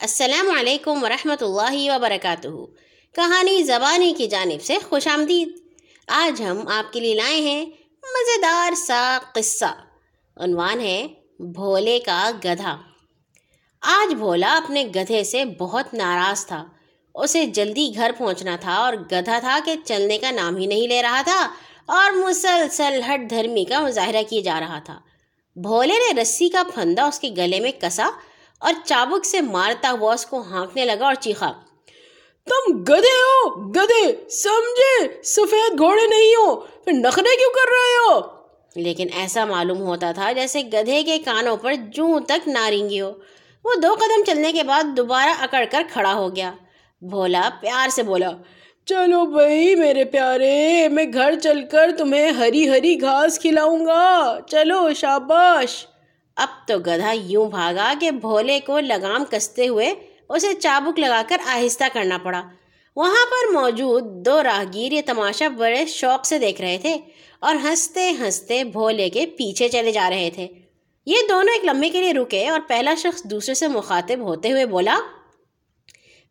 السلام علیکم ورحمۃ اللہ وبرکاتہ۔ کہانی زبانی کی جانب سے خوش آمدید۔ آج ہم آپ کے لیے لائے ہیں مزیدار سا قصہ۔ عنوان ہے بھولے کا گدھا۔ آج بھولا اپنے گدھے سے بہت ناراض تھا۔ اسے جلدی گھر پہنچنا تھا اور گدھا تھا کہ چلنے کا نام ہی نہیں لے رہا تھا اور مسلسل ہٹ دھرمی کا مظاہرہ کیا جا رہا تھا۔ بھولے نے رسی کا پھندا اس کے گلے میں کسا اور چابک سے مارتا ہوا اس کو ہانکنے لگا اور چیخا، تم گدے ہو، گدے، سمجھے، سفید گھوڑے نہیں ہو، پھر نخرے کیوں کر رہے ہو؟ لیکن ایسا معلوم ہوتا تھا جیسے گدھے کے کانوں پر جوں تک نارنگی ہو۔ وہ دو قدم چلنے کے بعد دوبارہ اکڑ کر کھڑا ہو گیا۔ بھولا پیار سے بولا، چلو بھائی میرے پیارے، میں گھر چل کر تمہیں ہری ہری گھاس کھلاؤں گا۔ چلو شاباش۔ اب تو گدھا یوں بھاگا کہ بھولے کو لگام کستے ہوئے اسے چابک لگا کر آہستہ کرنا پڑا۔ وہاں پر موجود دو راہگیر یہ تماشا بڑے شوق سے دیکھ رہے تھے اور ہنستے ہنستے بھولے کے پیچھے چلے جا رہے تھے۔ یہ دونوں ایک لمحے کے لیے رکے اور پہلا شخص دوسرے سے مخاطب ہوتے ہوئے بولا،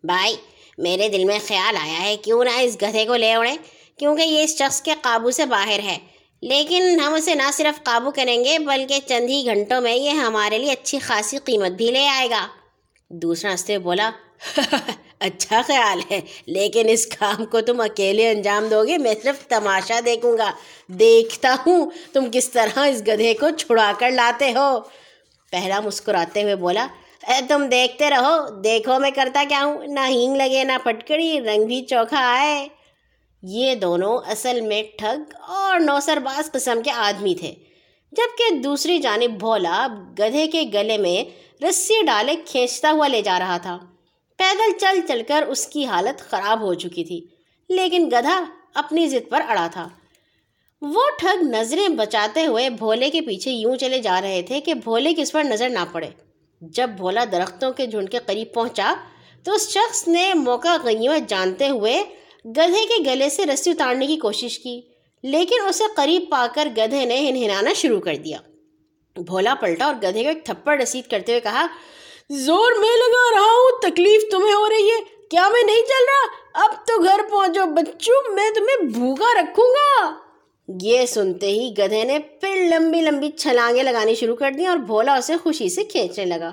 بھائی، میرے دل میں خیال آیا ہے، کیوں نہ اس گدھے کو لے اڑے کیونکہ یہ اس شخص کے قابو سے باہر ہے۔ لیکن ہم اسے نہ صرف قابو کریں گے، بلکہ چند ہی گھنٹوں میں یہ ہمارے لیے اچھی خاصی قیمت بھی لے آئے گا۔ دوسرا ہنستے بولا اچھا خیال ہے، لیکن اس کام کو تم اکیلے انجام دو گے، میں صرف تماشا دیکھوں گا۔ دیکھتا ہوں تم کس طرح اس گدھے کو چھڑا کر لاتے ہو۔ پہلا مسکراتے ہوئے بولا، اے تم دیکھتے رہو، دیکھو میں کرتا کیا ہوں؟ نہ ہینگ لگے، نہ پٹکڑی رنگ بھی چوکھا آئے یہ دونوں اصل میں ٹھگ اور نوسر باز قسم کے آدمی تھے، جبکہ دوسری جانب بھولا گدھے کے گلے میں رسی ڈالے کھینچتا ہوا لے جا رہا تھا۔ پیدل چل چل کر اس کی حالت خراب ہو چکی تھی، لیکن گدھا اپنی ضد پر اڑا تھا۔ وہ ٹھگ نظریں بچاتے ہوئے بھولے کے پیچھے یوں چلے جا رہے تھے کہ بھولے کس پر نظر نہ پڑے۔ جب بھولا درختوں کے جھنڈ کے قریب پہنچا تو اس شخص نے موقع غنیمت جانتے ہوئے گدھے کے گلے سے رسی اتارنے کی کوشش کی، لیکن اسے قریب پا کر گدھے نے ہنہنانا شروع کر دیا۔ بھولا پلٹا اور گدھے کو ایک تھپڑ رسید کرتے ہوئے کہا، زور میں لگا رہا ہوں، تکلیف تمہیں ہو رہی ہے۔ کیا میں نہیں چل رہا؟ اب تو گھر پہنچو۔ بچوں، میں تمہیں بھوکا رکھوں گا۔ یہ سنتے ہی گدھے نے پھر لمبی لمبی چھلانگیں لگانی شروع کر دی اور بھولا اسے خوشی سے کھینچنے لگا۔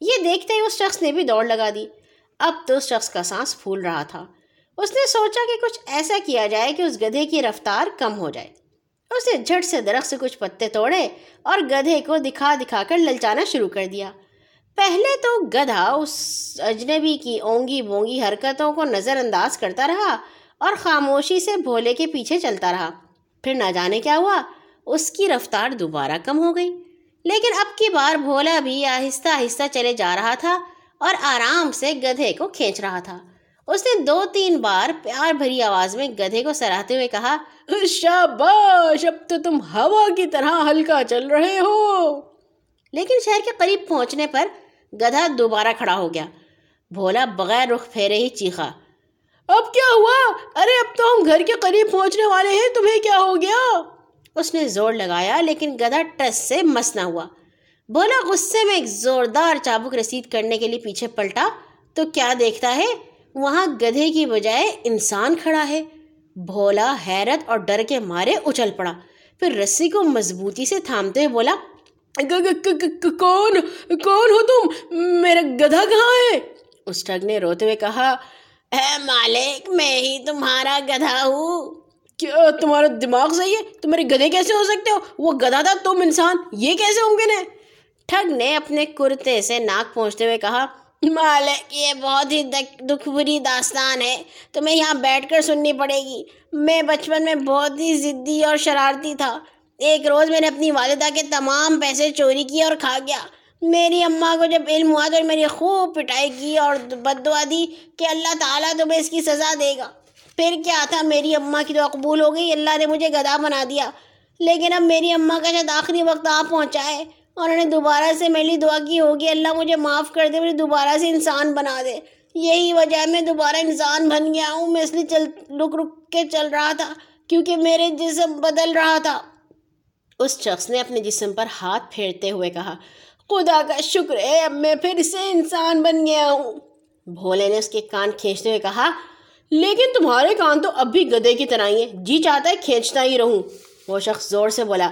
یہ دیکھتے ہی اس شخص نے بھی دوڑ لگا دی۔ اب تو اس شخص کا سانس پھول رہا تھا۔ اس نے سوچا کہ کچھ ایسا کیا جائے کہ اس گدھے کی رفتار کم ہو جائے۔ اس نے جھٹ سے درخت سے کچھ پتے توڑے اور گدھے کو دکھا دکھا کر للچانا شروع کر دیا۔ پہلے تو گدھا اس اجنبی کی اونگی بونگی حرکتوں کو نظر انداز کرتا رہا اور خاموشی سے بھولے کے پیچھے چلتا رہا۔ پھر نہ جانے کیا ہوا، اس کی رفتار دوبارہ کم ہو گئی۔ لیکن اب کی بار بھولا بھی آہستہ آہستہ چلے جا رہا تھا اور آرام سے گدھے کو کھینچ رہا تھا۔ اس نے دو تین بار پیار بھری آواز میں گدھے کو سراہتے ہوئے کہا شاباش اب تو تم ہوا کی طرح ہلکا چل رہے ہو۔ لیکن شہر کے قریب پہنچنے پر گدھا دوبارہ کھڑا ہو گیا۔ بھولا بغیر رخ پھیرے ہی چیخا اب کیا ہوا؟ ارے اب تو ہم گھر کے قریب پہنچنے والے ہیں تمہیں کیا ہو گیا؟ اس نے زور لگایا لیکن گدھا ٹس سے مس نہ ہوا۔ بھولا غصے میں ایک زوردار چابک رسید کرنے کے لیے پیچھے پلٹا تو کیا دیکھتا ہے؟ وہاں گدھے کی بجائے انسان کھڑا ہے۔ بھولا حیرت اور ڈر کے مارے اچھل پڑا۔ پھر رسی کو مضبوطی سے تھامتے ہوئے بولا کون کون ہو تم؟ میرا گدھا کہاں ہے؟ اس ٹھگ نے روتے ہوئے کہا، اے مالک، میں ہی تمہارا گدھا ہوں۔ کیا تمہارا دماغ صحیح ہے؟ تمہارے گدھے کیسے ہو سکتے ہو؟ وہ گدھا تھا، تم انسان، یہ کیسے ممکن ہے؟ ٹھگ نے اپنے کرتے سے ناک پہنچتے ہوئے کہا مالک یہ بہت ہی دکھ بری داستان ہے۔ تمہیں یہاں بیٹھ کر سننی پڑے گی۔ میں بچپن میں بہت ہی ضدی اور شرارتی تھا۔ ایک روز میں نے اپنی والدہ کے تمام پیسے چوری کیے اور کھا گیا۔ میری اماں کو جب علم ہوا تو میری خوب پٹائی کی اور بد دعا دی کہ اللہ تعالیٰ تمہیں اس کی سزا دے گا۔ پھر کیا تھا؟ میری اماں کی دعا قبول ہو گئی۔ اللہ نے مجھے گدا بنا دیا۔ لیکن اب میری اماں کا شاید آخری وقت آ پہنچا ہے۔ اور انہوں نے دوبارہ سے میرے لیے دعا کی ہوگی، اللہ مجھے معاف کر دے، مجھے دوبارہ سے انسان بنا دے۔ یہی وجہ ہے میں دوبارہ انسان بن گیا ہوں، میں اس لیے چل، رک رک کے چل رہا تھا، کیونکہ میرے جسم بدل رہا تھا۔ اس شخص نے اپنے جسم پر ہاتھ پھیرتے ہوئے کہا، خدا کا شکر ہے، اب میں پھر سے انسان بن گیا ہوں۔ بھولے نے اس کے کان کھینچتے ہوئے کہا، لیکن تمہارے کان تو اب بھی گدے کی طرح ہی ہیں۔ جی چاہتا ہے کھینچتا ہی رہوں۔ وہ شخص زور سے بولا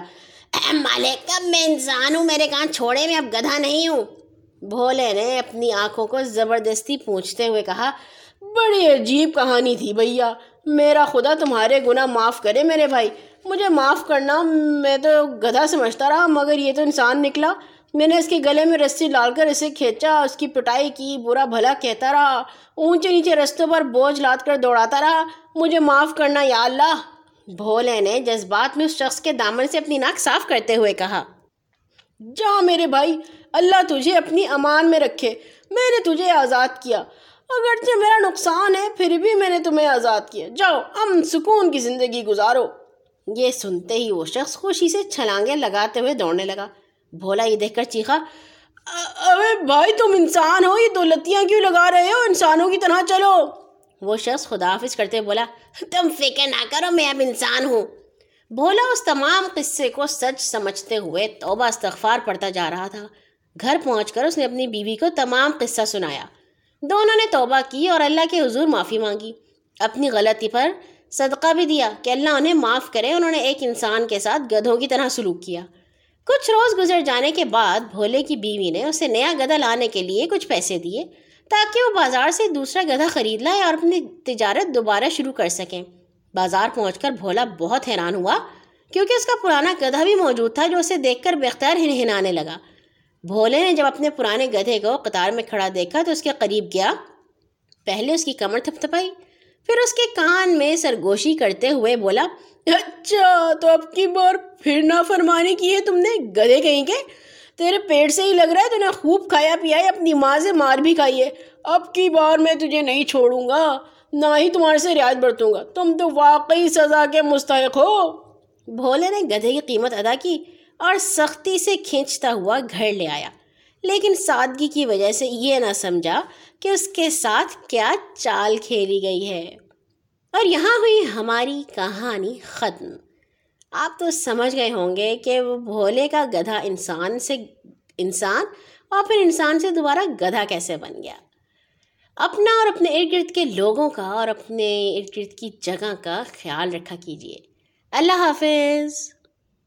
ہاں، مالک، اب میں انسان ہوں، میرے کان چھوڑے میں، اب گدھا نہیں ہوں۔ بھولے نے اپنی آنکھوں کو زبردستی پوچھتے ہوئے کہا، بڑی عجیب کہانی تھی بھیا۔ میرا خدا تمہارے گناہ معاف کرے میرے بھائی۔ مجھے معاف کرنا، میں تو گدھا سمجھتا رہا، مگر یہ تو انسان نکلا۔ میں نے اس کے گلے میں رسی ڈال کر اسے کھینچا، اس کی پٹائی کی، برا بھلا کہتا رہا۔ اونچے نیچے رستوں پر بوجھ لاد کر دوڑاتا رہا۔ مجھے معاف کرنا، یا اللہ۔ بھولے نے جذبات میں اس شخص کے دامن سے اپنی ناک صاف کرتے ہوئے کہا، جا میرے بھائی، اللہ تجھے اپنی امان میں رکھے۔ میں نے تجھے آزاد کیا۔ اگرچہ میرا نقصان ہے، پھر بھی میں نے تمہیں آزاد کیا۔ جاؤ ام سکون کی زندگی گزارو۔ یہ سنتے ہی وہ شخص خوشی سے چھلانگے لگاتے ہوئے دوڑنے لگا۔ بھولا، یہ دیکھ کر چیخا ارے بھائی، تم انسان ہو، یہ دو لتیاں کیوں لگا رہے ہو؟ انسانوں کی طرح چلو۔ وہ شخص خداحافظ کرتے بولا، تم فکر نہ کرو، میں اب انسان ہوں. بھولا اس تمام قصے کو سچ سمجھتے ہوئے توبہ استغفار پڑتا جا رہا تھا۔ گھر پہنچ کر اس نے اپنی بیوی کو تمام قصہ سنایا۔ دونوں نے توبہ کی اور اللہ کے حضور معافی مانگی۔ اپنی غلطی پر صدقہ بھی دیا کہ اللہ انہیں معاف کرے۔ انہوں نے ایک انسان کے ساتھ گدھوں کی طرح سلوک کیا۔ کچھ روز گزر جانے کے بعد بھولے کی بیوی نے اسے نیا گدھا لانے کے لیے کچھ پیسے دیے۔ تاکہ وہ بازار سے دوسرا گدھا خرید لائے اور اپنی تجارت دوبارہ شروع کر سکیں بازار پہنچ کر بھولا بہت حیران ہوا، کیونکہ اس کا پرانا گدھا بھی موجود تھا جو اسے دیکھ کر بےختار ہنہنانے لگا۔ بھولے نے جب اپنے پرانے گدھے کو قطار میں کھڑا دیکھا تو اس کے قریب گیا۔ پہلے اس کی کمر تھپ تھپائی پھر اس کے کان میں سرگوشی کرتے ہوئے بولا اچھا تو اب کی بار پھر نہ فرمانی کی ہے تم نے؟ گدھے کہیں کے؟ تیرے پیٹ سے ہی لگ رہا ہے، تو نے خوب کھایا پیا ہے اپنی ماں سے مار بھی کھائی ہے۔ اب کی بار میں تجھے نہیں چھوڑوں گا، نہ ہی تمہارے سے رعایت برتوں گا۔ تم تو واقعی سزا کے مستحق ہو۔ بھولے نے گدھے کی قیمت ادا کی اور سختی سے کھینچتا ہوا گھر لے آیا۔ لیکن سادگی کی وجہ سے یہ نہ سمجھا کہ اس کے ساتھ کیا چال کھیلی گئی ہے۔ اور یہاں ہوئی ہماری کہانی ختم۔ آپ تو سمجھ گئے ہوں گے کہ وہ بھولے کا گدھا انسان سے انسان اور پھر انسان سے دوبارہ گدھا کیسے بن گیا؟ اپنا اور اپنے ارد گرد کے لوگوں کا اور اپنے ارد گرد کی جگہ کا خیال رکھا کیجیے۔ اللہ حافظ۔